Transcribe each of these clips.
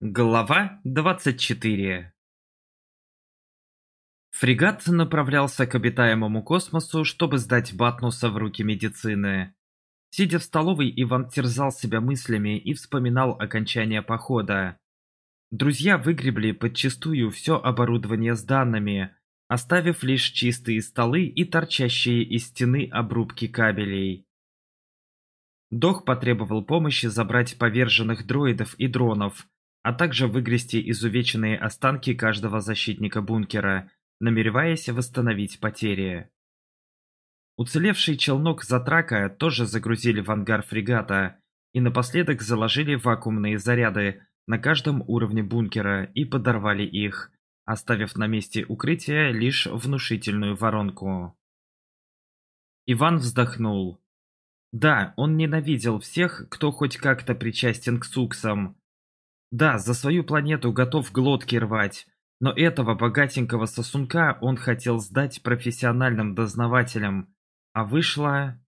Глава 24 Фрегат направлялся к обитаемому космосу, чтобы сдать Батнуса в руки медицины. Сидя в столовой, Иван терзал себя мыслями и вспоминал окончание похода. Друзья выгребли подчистую все оборудование с данными, оставив лишь чистые столы и торчащие из стены обрубки кабелей. Дох потребовал помощи забрать поверженных дроидов и дронов – а также выгрести изувеченные останки каждого защитника бункера, намереваясь восстановить потери. Уцелевший челнок Затрака тоже загрузили в ангар фрегата и напоследок заложили вакуумные заряды на каждом уровне бункера и подорвали их, оставив на месте укрытия лишь внушительную воронку. Иван вздохнул. Да, он ненавидел всех, кто хоть как-то причастен к суксам, да, за свою планету готов глотки рвать, но этого богатенького сосунка он хотел сдать профессиональным дознавателям, а вышло...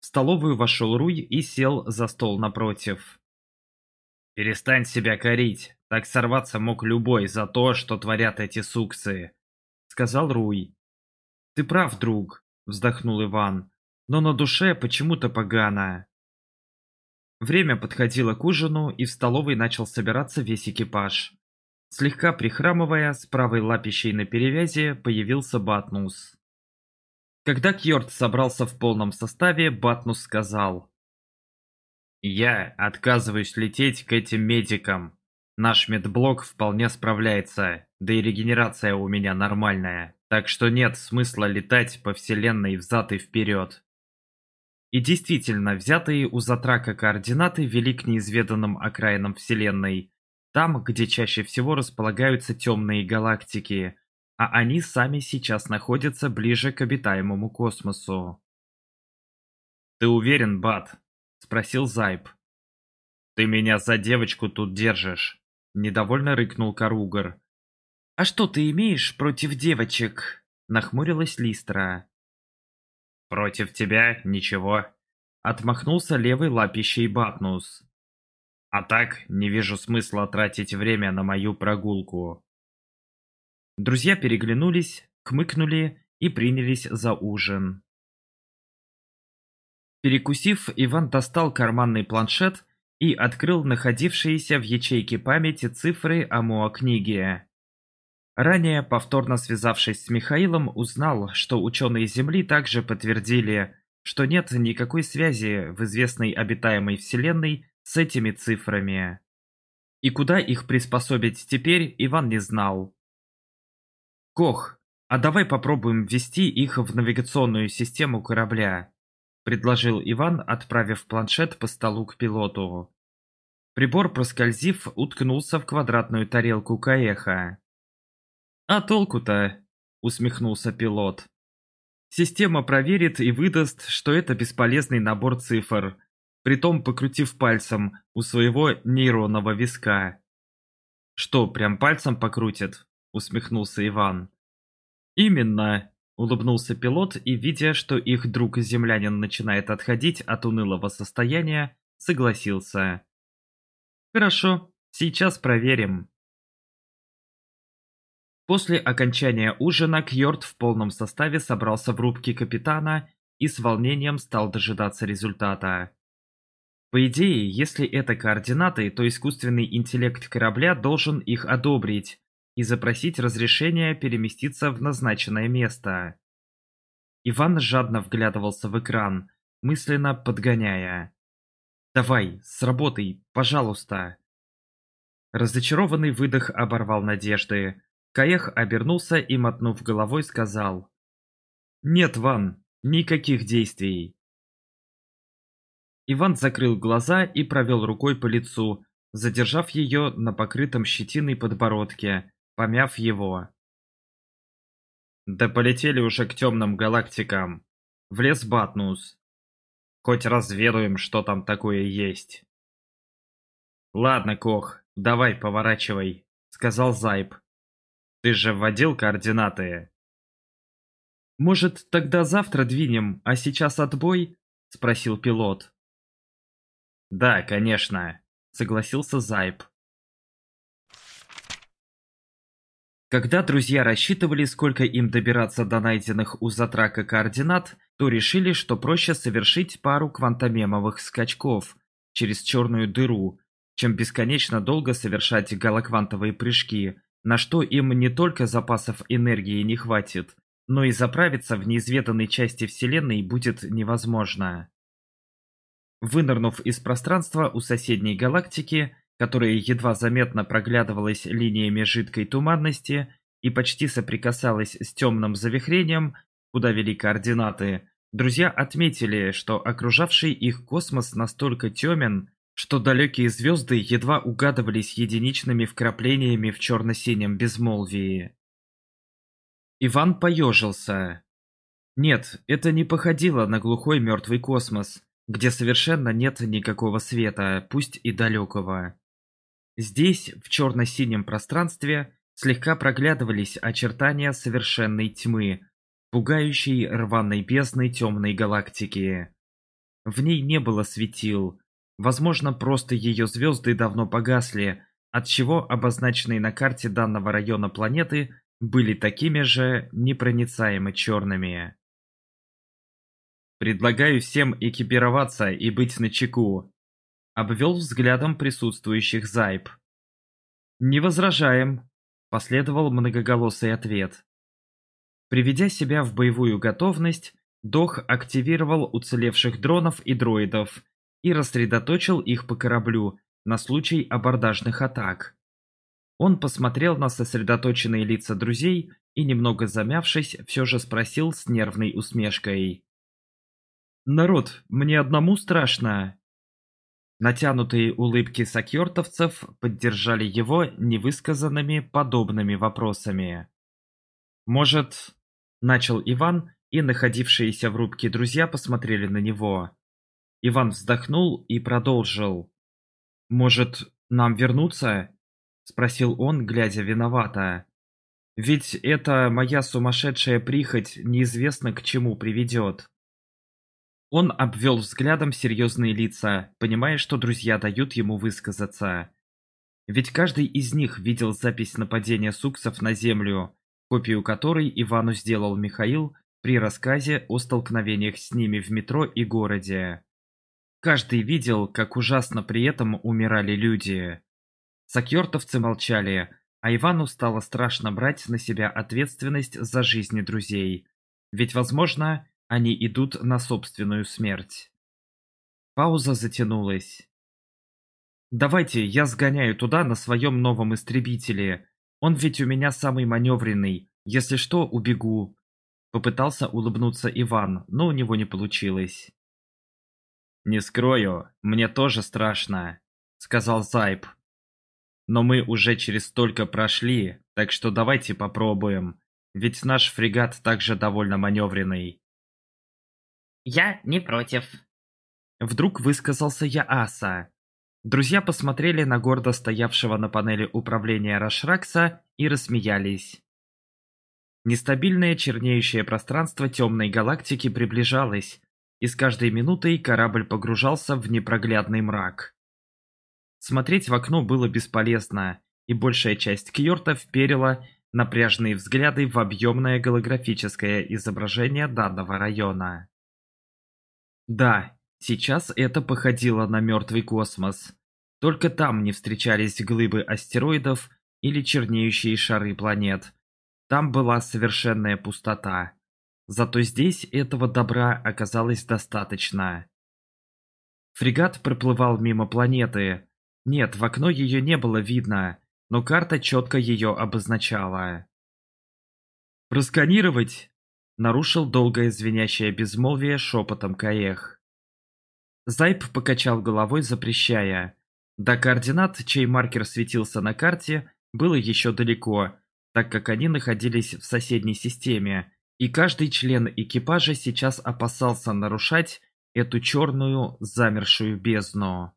В столовую вошел Руй и сел за стол напротив. «Перестань себя корить, так сорваться мог любой за то, что творят эти суксы», — сказал Руй. «Ты прав, друг», — вздохнул Иван, — «но на душе почему-то погано». Время подходило к ужину, и в столовой начал собираться весь экипаж. Слегка прихрамывая, с правой лапищей на перевязи появился Батнус. Когда Кьорд собрался в полном составе, Батнус сказал. «Я отказываюсь лететь к этим медикам. Наш медблок вполне справляется, да и регенерация у меня нормальная, так что нет смысла летать по вселенной взад и вперед. И действительно, взятые у Затрака координаты вели к неизведанным окраинам Вселенной, там, где чаще всего располагаются темные галактики, а они сами сейчас находятся ближе к обитаемому космосу. «Ты уверен, Бат?» — спросил Зайб. «Ты меня за девочку тут держишь», — недовольно рыкнул Каругар. «А что ты имеешь против девочек?» — нахмурилась Листра. «Против тебя ничего», — отмахнулся левой лапищей Батнус. «А так, не вижу смысла тратить время на мою прогулку». Друзья переглянулись, хмыкнули и принялись за ужин. Перекусив, Иван достал карманный планшет и открыл находившиеся в ячейке памяти цифры ОМОА книги. Ранее, повторно связавшись с Михаилом, узнал, что ученые Земли также подтвердили, что нет никакой связи в известной обитаемой Вселенной с этими цифрами. И куда их приспособить теперь, Иван не знал. «Кох, а давай попробуем ввести их в навигационную систему корабля», предложил Иван, отправив планшет по столу к пилоту. Прибор, проскользив, уткнулся в квадратную тарелку Каэха. «А толку-то?» – усмехнулся пилот. Система проверит и выдаст, что это бесполезный набор цифр, притом покрутив пальцем у своего нейронного виска. «Что, прям пальцем покрутит?» – усмехнулся Иван. «Именно», – улыбнулся пилот и, видя, что их друг-землянин начинает отходить от унылого состояния, согласился. «Хорошо, сейчас проверим». После окончания ужина Кьорт в полном составе собрался в рубке капитана и с волнением стал дожидаться результата. По идее, если это координаты, то искусственный интеллект корабля должен их одобрить и запросить разрешение переместиться в назначенное место. Иван жадно вглядывался в экран, мысленно подгоняя. «Давай, сработай, пожалуйста!» Разочарованный выдох оборвал надежды. Каех обернулся и, мотнув головой, сказал. «Нет, Ван, никаких действий!» Иван закрыл глаза и провел рукой по лицу, задержав ее на покрытом щетиной подбородке, помяв его. «Да полетели уже к темным галактикам. В лес Батнус. Хоть разведаем, что там такое есть». «Ладно, Кох, давай поворачивай», — сказал Зайб. Ты же вводил координаты. Может, тогда завтра двинем, а сейчас отбой? Спросил пилот. Да, конечно, согласился Зайб. Когда друзья рассчитывали, сколько им добираться до найденных у Затрака координат, то решили, что проще совершить пару квантомемовых скачков через черную дыру, чем бесконечно долго совершать галоквантовые прыжки, на что им не только запасов энергии не хватит, но и заправиться в неизведанной части Вселенной будет невозможно. Вынырнув из пространства у соседней галактики, которая едва заметно проглядывалась линиями жидкой туманности и почти соприкасалась с темным завихрением, куда вели координаты, друзья отметили, что окружавший их космос настолько темен, что далекие звезды едва угадывались единичными вкраплениями в черно-синем безмолвии. Иван поежился. Нет, это не походило на глухой мертвый космос, где совершенно нет никакого света, пусть и далекого. Здесь, в черно-синем пространстве, слегка проглядывались очертания совершенной тьмы, пугающей рваной бездны темной галактики. В ней не было светил, Возможно, просто ее звезды давно погасли, отчего обозначенные на карте данного района планеты были такими же непроницаемо черными. «Предлагаю всем экипироваться и быть начеку», — обвел взглядом присутствующих Зайб. «Не возражаем», — последовал многоголосый ответ. Приведя себя в боевую готовность, Дох активировал уцелевших дронов и дроидов — и рассредоточил их по кораблю на случай абордажных атак. Он посмотрел на сосредоточенные лица друзей и, немного замявшись, все же спросил с нервной усмешкой. «Народ, мне одному страшно!» Натянутые улыбки сокертовцев поддержали его невысказанными подобными вопросами. «Может...» – начал Иван, и находившиеся в рубке друзья посмотрели на него. Иван вздохнул и продолжил. «Может, нам вернуться?» – спросил он, глядя виновато. «Ведь эта моя сумасшедшая прихоть неизвестно к чему приведет». Он обвел взглядом серьезные лица, понимая, что друзья дают ему высказаться. Ведь каждый из них видел запись нападения суксов на землю, копию которой Ивану сделал Михаил при рассказе о столкновениях с ними в метро и городе. Каждый видел, как ужасно при этом умирали люди. Сакьёртовцы молчали, а Ивану стало страшно брать на себя ответственность за жизни друзей. Ведь, возможно, они идут на собственную смерть. Пауза затянулась. «Давайте, я сгоняю туда на своем новом истребителе. Он ведь у меня самый маневренный. Если что, убегу». Попытался улыбнуться Иван, но у него не получилось. «Не скрою, мне тоже страшно», — сказал Зайб. «Но мы уже через столько прошли, так что давайте попробуем, ведь наш фрегат также довольно маневренный». «Я не против», — вдруг высказался я Аса. Друзья посмотрели на гордо стоявшего на панели управления Рашракса и рассмеялись. Нестабильное чернеющее пространство темной галактики приближалось, и с каждой минутой корабль погружался в непроглядный мрак. Смотреть в окно было бесполезно, и большая часть Кьорта вперила напряжные взгляды в объемное голографическое изображение данного района. Да, сейчас это походило на мертвый космос. Только там не встречались глыбы астероидов или чернеющие шары планет. Там была совершенная пустота. Зато здесь этого добра оказалось достаточно. Фрегат проплывал мимо планеты. Нет, в окно ее не было видно, но карта четко ее обозначала. «Просканировать!» — нарушил долгое звенящее безмолвие шепотом Каех. Зайб покачал головой, запрещая. До координат, чей маркер светился на карте, было еще далеко, так как они находились в соседней системе, и каждый член экипажа сейчас опасался нарушать эту черную, замершую бездну.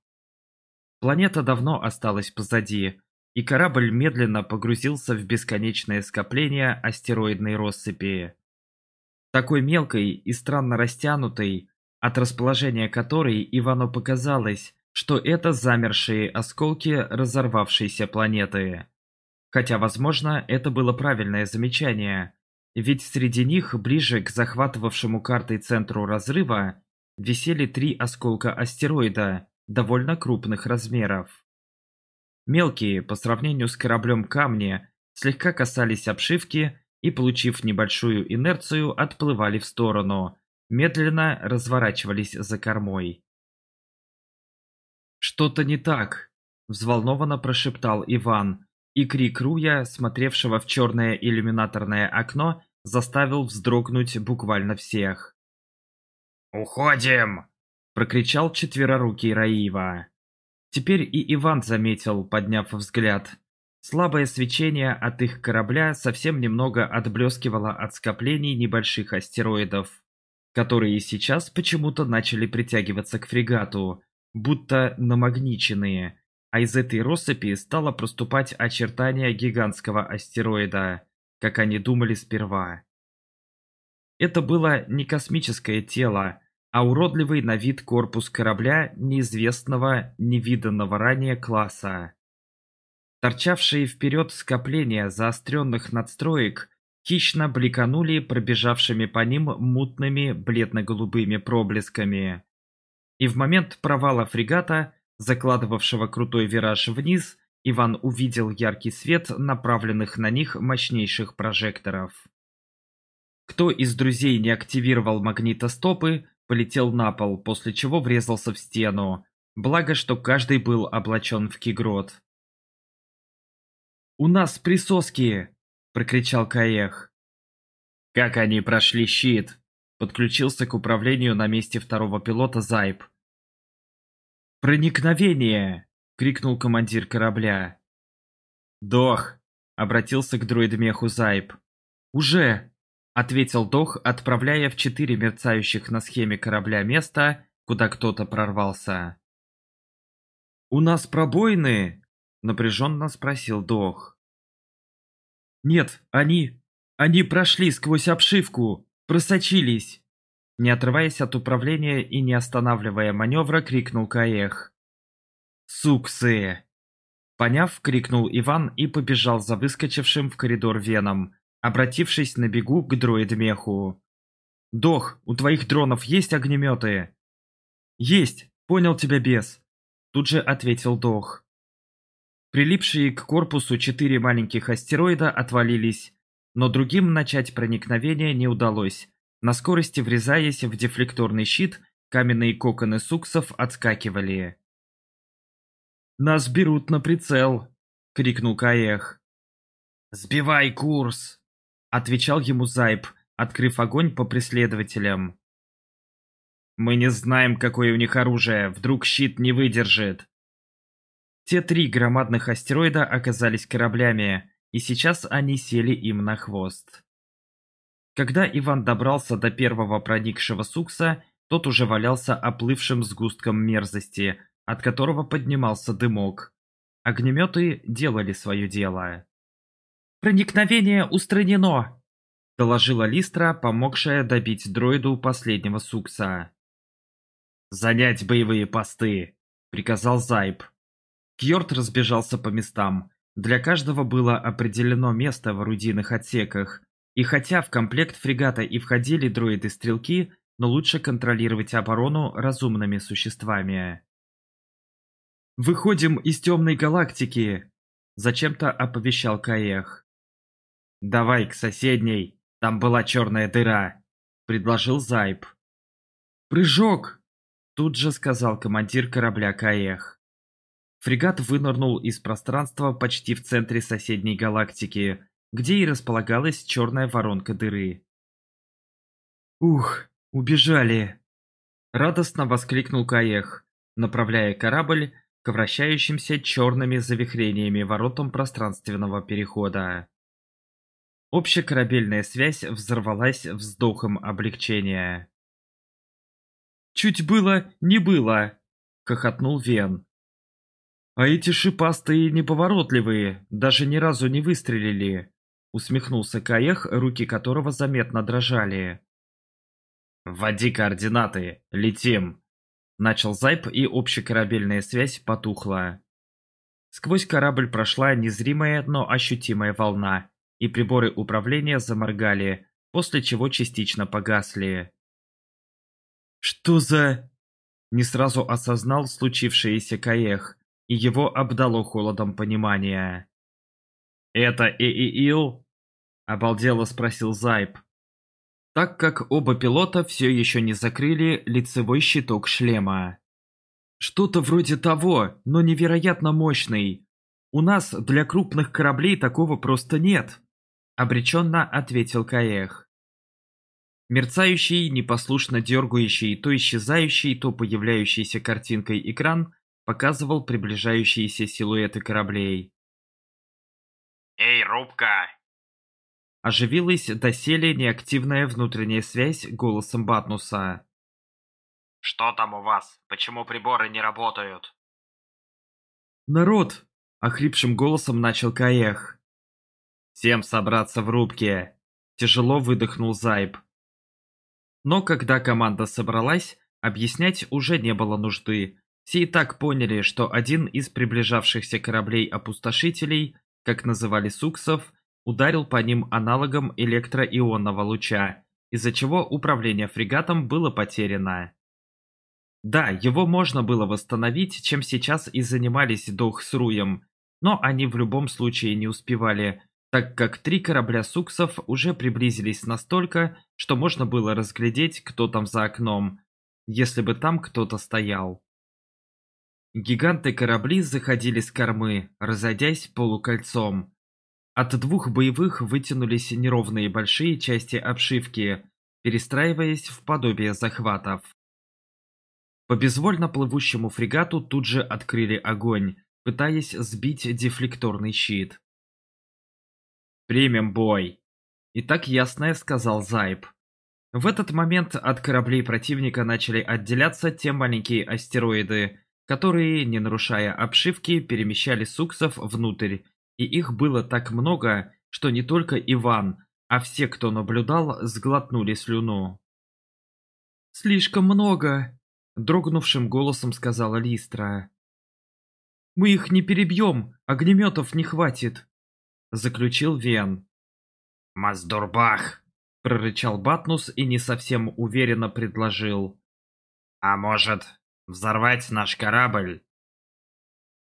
Планета давно осталась позади, и корабль медленно погрузился в бесконечное скопление астероидной россыпи. Такой мелкой и странно растянутой, от расположения которой Ивану показалось, что это замершие осколки разорвавшейся планеты. Хотя, возможно, это было правильное замечание – ведь среди них, ближе к захватывавшему картой центру разрыва, висели три осколка астероида довольно крупных размеров. Мелкие, по сравнению с кораблем камни, слегка касались обшивки и, получив небольшую инерцию, отплывали в сторону, медленно разворачивались за кормой. «Что-то не так!» – взволнованно прошептал Иван, и крик Руя, смотревшего в черное иллюминаторное окно, заставил вздрогнуть буквально всех. «Уходим!» – прокричал четверорукий Раива. Теперь и Иван заметил, подняв взгляд. Слабое свечение от их корабля совсем немного отблескивало от скоплений небольших астероидов, которые сейчас почему-то начали притягиваться к фрегату, будто намагниченные – а из этой россыпи стало проступать очертания гигантского астероида, как они думали сперва. Это было не космическое тело, а уродливый на вид корпус корабля неизвестного, невиданного ранее класса. Торчавшие вперед скопления заостренных надстроек хищно бликанули пробежавшими по ним мутными бледно-голубыми проблесками. И в момент провала фрегата – закладывавшего крутой вираж вниз, Иван увидел яркий свет направленных на них мощнейших прожекторов. Кто из друзей не активировал магнитостопы, полетел на пол, после чего врезался в стену. Благо, что каждый был облачен в кигрот. «У нас присоски!» – прокричал Каех. «Как они прошли щит?» – подключился к управлению на месте второго пилота Зайб. «Проникновение!» — крикнул командир корабля. «Дох!» — обратился к дроидмеху Зайб. «Уже!» — ответил Дох, отправляя в четыре мерцающих на схеме корабля места, куда кто-то прорвался. «У нас пробоины?» — напряженно спросил Дох. «Нет, они... они прошли сквозь обшивку, просочились!» Не отрываясь от управления и не останавливая маневра, крикнул Каех. «Суксы!» Поняв, крикнул Иван и побежал за выскочившим в коридор веном, обратившись на бегу к дроидмеху. «Дох, у твоих дронов есть огнеметы?» «Есть, понял тебя без», тут же ответил Дох. Прилипшие к корпусу четыре маленьких астероида отвалились, но другим начать проникновение не удалось, на скорости врезаясь в дефлекторный щит, каменные коконы суксов отскакивали. «Нас берут на прицел!» — крикнул Каех. «Сбивай курс!» — отвечал ему Зайб, открыв огонь по преследователям. «Мы не знаем, какое у них оружие, вдруг щит не выдержит!» Те три громадных астероида оказались кораблями, и сейчас они сели им на хвост. Когда Иван добрался до первого проникшего сукса, тот уже валялся оплывшим сгустком мерзости, от которого поднимался дымок. Огнеметы делали свое дело. «Проникновение устранено!» – доложила Листра, помогшая добить дроиду последнего сукса. «Занять боевые посты!» – приказал Зайб. Кьорт разбежался по местам. Для каждого было определено место в орудийных отсеках, и хотя в комплект фрегата и входили дроиды-стрелки, но лучше контролировать оборону разумными существами. «Выходим из темной галактики!» – зачем-то оповещал Каех. «Давай к соседней, там была черная дыра», – предложил Зайб. «Прыжок!» – тут же сказал командир корабля Каех. Фрегат вынырнул из пространства почти в центре соседней галактики, где и располагалась черная воронка дыры. «Ух, убежали!» Радостно воскликнул Каех, направляя корабль к вращающимся черными завихрениями воротам пространственного перехода. Общекорабельная связь взорвалась вздохом облегчения. «Чуть было, не было!» — хохотнул Вен. «А эти шипастые неповоротливые даже ни разу не выстрелили!» усмехнулся Каех, руки которого заметно дрожали. «Вводи координаты! Летим!» Начал Зайп, и общекорабельная связь потухла. Сквозь корабль прошла незримая, но ощутимая волна, и приборы управления заморгали, после чего частично погасли. «Что за...» Не сразу осознал случившееся Каех, и его обдало холодом понимания. «Это Эиил?» — обалдело спросил Зайб. Так как оба пилота все еще не закрыли лицевой щиток шлема. «Что-то вроде того, но невероятно мощный. У нас для крупных кораблей такого просто нет», — обреченно ответил Каэх. Мерцающий, непослушно дергающий то исчезающий, то появляющийся картинкой экран показывал приближающиеся силуэты кораблей. «Эй, рубка, Оживилась доселе неактивная внутренняя связь голосом Батнуса. «Что там у вас? Почему приборы не работают?» «Народ!» — охрипшим голосом начал Каех. «Всем собраться в рубке!» — тяжело выдохнул Зайб. Но когда команда собралась, объяснять уже не было нужды. Все и так поняли, что один из приближавшихся кораблей-опустошителей, как называли суксов, ударил по ним аналогом электроионного луча, из-за чего управление фрегатом было потеряно. Да, его можно было восстановить, чем сейчас и занимались Дох с Руем, но они в любом случае не успевали, так как три корабля суксов уже приблизились настолько, что можно было разглядеть, кто там за окном, если бы там кто-то стоял. Гиганты корабли заходили с кормы, разойдясь полукольцом, от двух боевых вытянулись неровные большие части обшивки, перестраиваясь в подобие захватов. По безвольно плывущему фрегату тут же открыли огонь, пытаясь сбить дефлекторный щит. «Примем бой!» И так ясно сказал Зайб. В этот момент от кораблей противника начали отделяться те маленькие астероиды, которые, не нарушая обшивки, перемещали суксов внутрь и их было так много, что не только Иван, а все, кто наблюдал, сглотнули слюну. «Слишком много!» – дрогнувшим голосом сказала Листра. «Мы их не перебьем, огнеметов не хватит!» – заключил Вен. «Маздурбах!» – прорычал Батнус и не совсем уверенно предложил. «А может, взорвать наш корабль?»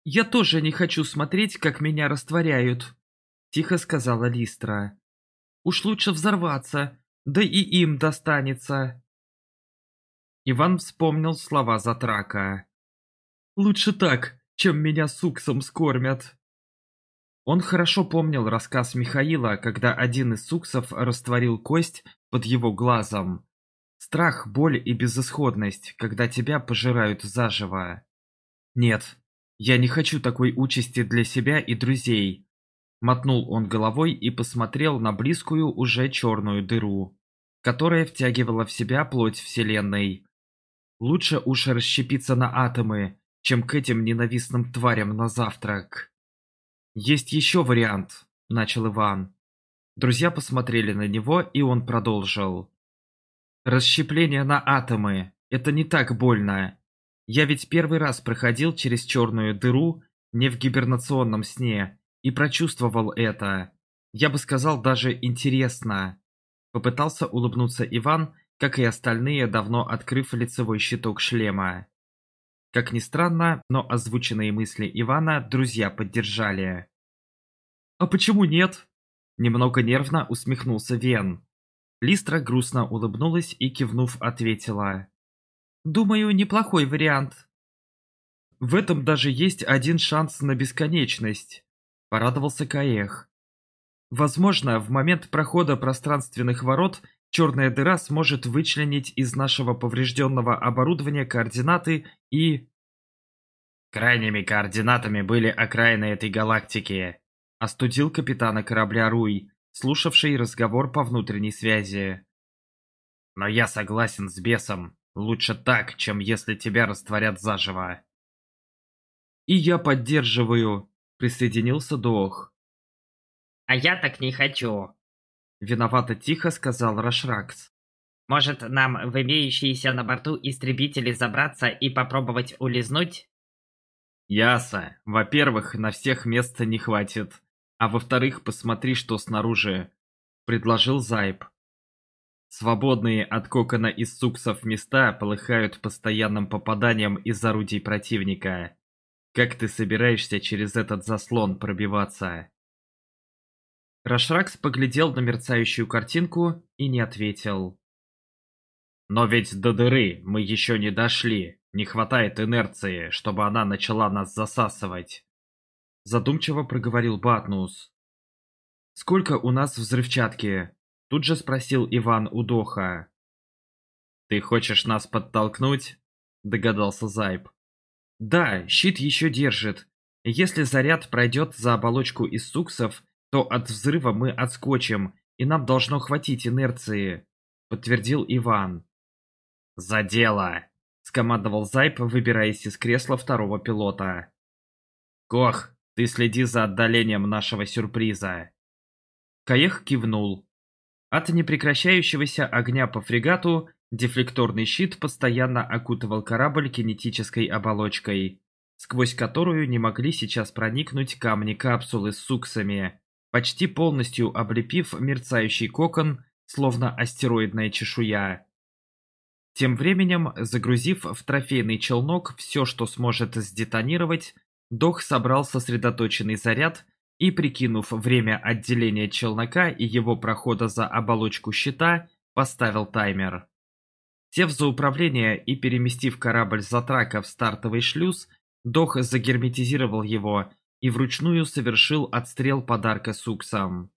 «Я тоже не хочу смотреть, как меня растворяют», — тихо сказала Листра. «Уж лучше взорваться, да и им достанется». Иван вспомнил слова Затрака. «Лучше так, чем меня суксом скормят». Он хорошо помнил рассказ Михаила, когда один из суксов растворил кость под его глазом. Страх, боль и безысходность, когда тебя пожирают заживо. Нет, «Я не хочу такой участи для себя и друзей», — мотнул он головой и посмотрел на близкую уже черную дыру, которая втягивала в себя плоть Вселенной. «Лучше уж расщепиться на атомы, чем к этим ненавистным тварям на завтрак». «Есть еще вариант», — начал Иван. Друзья посмотрели на него, и он продолжил. «Расщепление на атомы. Это не так больно, я ведь первый раз проходил через черную дыру не в гибернационном сне и прочувствовал это. Я бы сказал даже интересно. Попытался улыбнуться Иван, как и остальные, давно открыв лицевой щиток шлема. Как ни странно, но озвученные мысли Ивана друзья поддержали. «А почему нет?» Немного нервно усмехнулся Вен. Листра грустно улыбнулась и, кивнув, ответила. Думаю, неплохой вариант. В этом даже есть один шанс на бесконечность, порадовался Каэх. Возможно, в момент прохода пространственных ворот черная дыра сможет вычленить из нашего поврежденного оборудования координаты и... Крайними координатами были окраины этой галактики, остудил капитана корабля Руй, слушавший разговор по внутренней связи. Но я согласен с бесом. Лучше так, чем если тебя растворят заживо. И я поддерживаю, присоединился Дуох. А я так не хочу. Виновато тихо сказал Рашракс. Может, нам в имеющиеся на борту истребители забраться и попробовать улизнуть? Яса, во-первых, на всех места не хватит. А во-вторых, посмотри, что снаружи. Предложил Зайб. Свободные от кокона из суксов места полыхают постоянным попаданием из орудий противника. Как ты собираешься через этот заслон пробиваться? Рашракс поглядел на мерцающую картинку и не ответил. Но ведь до дыры мы еще не дошли. Не хватает инерции, чтобы она начала нас засасывать. Задумчиво проговорил Батнус. Сколько у нас взрывчатки? Тут же спросил Иван у Доха. «Ты хочешь нас подтолкнуть?» – догадался Зайб. «Да, щит еще держит. Если заряд пройдет за оболочку из суксов, то от взрыва мы отскочим, и нам должно хватить инерции», – подтвердил Иван. «За дело!» – скомандовал Зайб, выбираясь из кресла второго пилота. «Кох, ты следи за отдалением нашего сюрприза!» Каех кивнул. От непрекращающегося огня по фрегату дефлекторный щит постоянно окутывал корабль кинетической оболочкой, сквозь которую не могли сейчас проникнуть камни капсулы с суксами, почти полностью облепив мерцающий кокон, словно астероидная чешуя. Тем временем, загрузив в трофейный челнок все, что сможет сдетонировать, Дох собрал сосредоточенный заряд и, прикинув время отделения челнока и его прохода за оболочку щита, поставил таймер. Сев за управление и переместив корабль за трака в стартовый шлюз, Дох загерметизировал его и вручную совершил отстрел подарка суксам.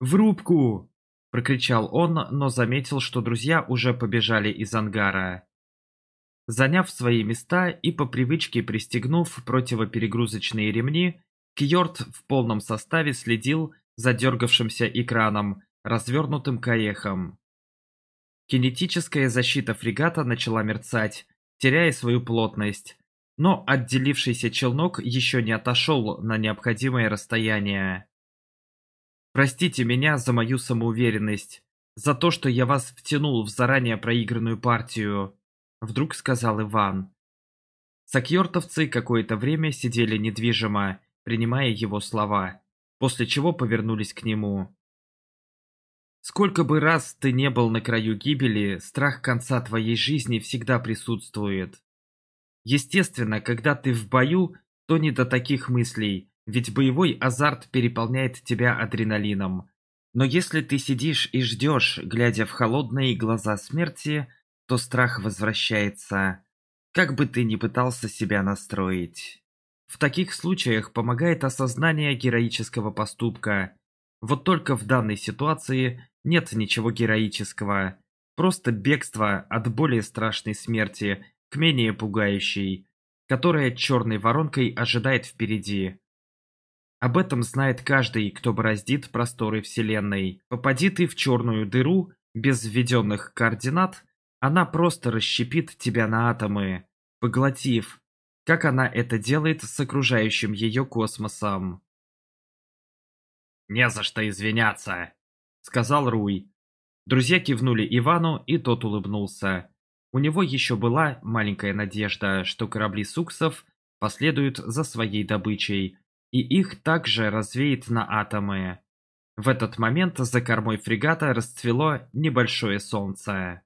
«В рубку!» – прокричал он, но заметил, что друзья уже побежали из ангара. Заняв свои места и по привычке пристегнув противоперегрузочные ремни, Кьорт в полном составе следил за дергавшимся экраном, развернутым к. Кинетическая защита фрегата начала мерцать, теряя свою плотность, но отделившийся челнок еще не отошел на необходимое расстояние. Простите меня за мою самоуверенность, за то, что я вас втянул в заранее проигранную партию, вдруг сказал Иван. Сакьортовцы какое-то время сидели недвижимо, принимая его слова, после чего повернулись к нему. Сколько бы раз ты не был на краю гибели, страх конца твоей жизни всегда присутствует. Естественно, когда ты в бою, то не до таких мыслей, ведь боевой азарт переполняет тебя адреналином. Но если ты сидишь и ждешь, глядя в холодные глаза смерти, то страх возвращается, как бы ты ни пытался себя настроить. В таких случаях помогает осознание героического поступка. Вот только в данной ситуации нет ничего героического. Просто бегство от более страшной смерти к менее пугающей, которая черной воронкой ожидает впереди. Об этом знает каждый, кто бороздит просторы Вселенной. Попади ты в черную дыру, без введенных координат, она просто расщепит тебя на атомы, поглотив, как она это делает с окружающим ее космосом. «Не за что извиняться», — сказал Руй. Друзья кивнули Ивану, и тот улыбнулся. У него еще была маленькая надежда, что корабли суксов последуют за своей добычей, и их также развеет на атомы. В этот момент за кормой фрегата расцвело небольшое солнце.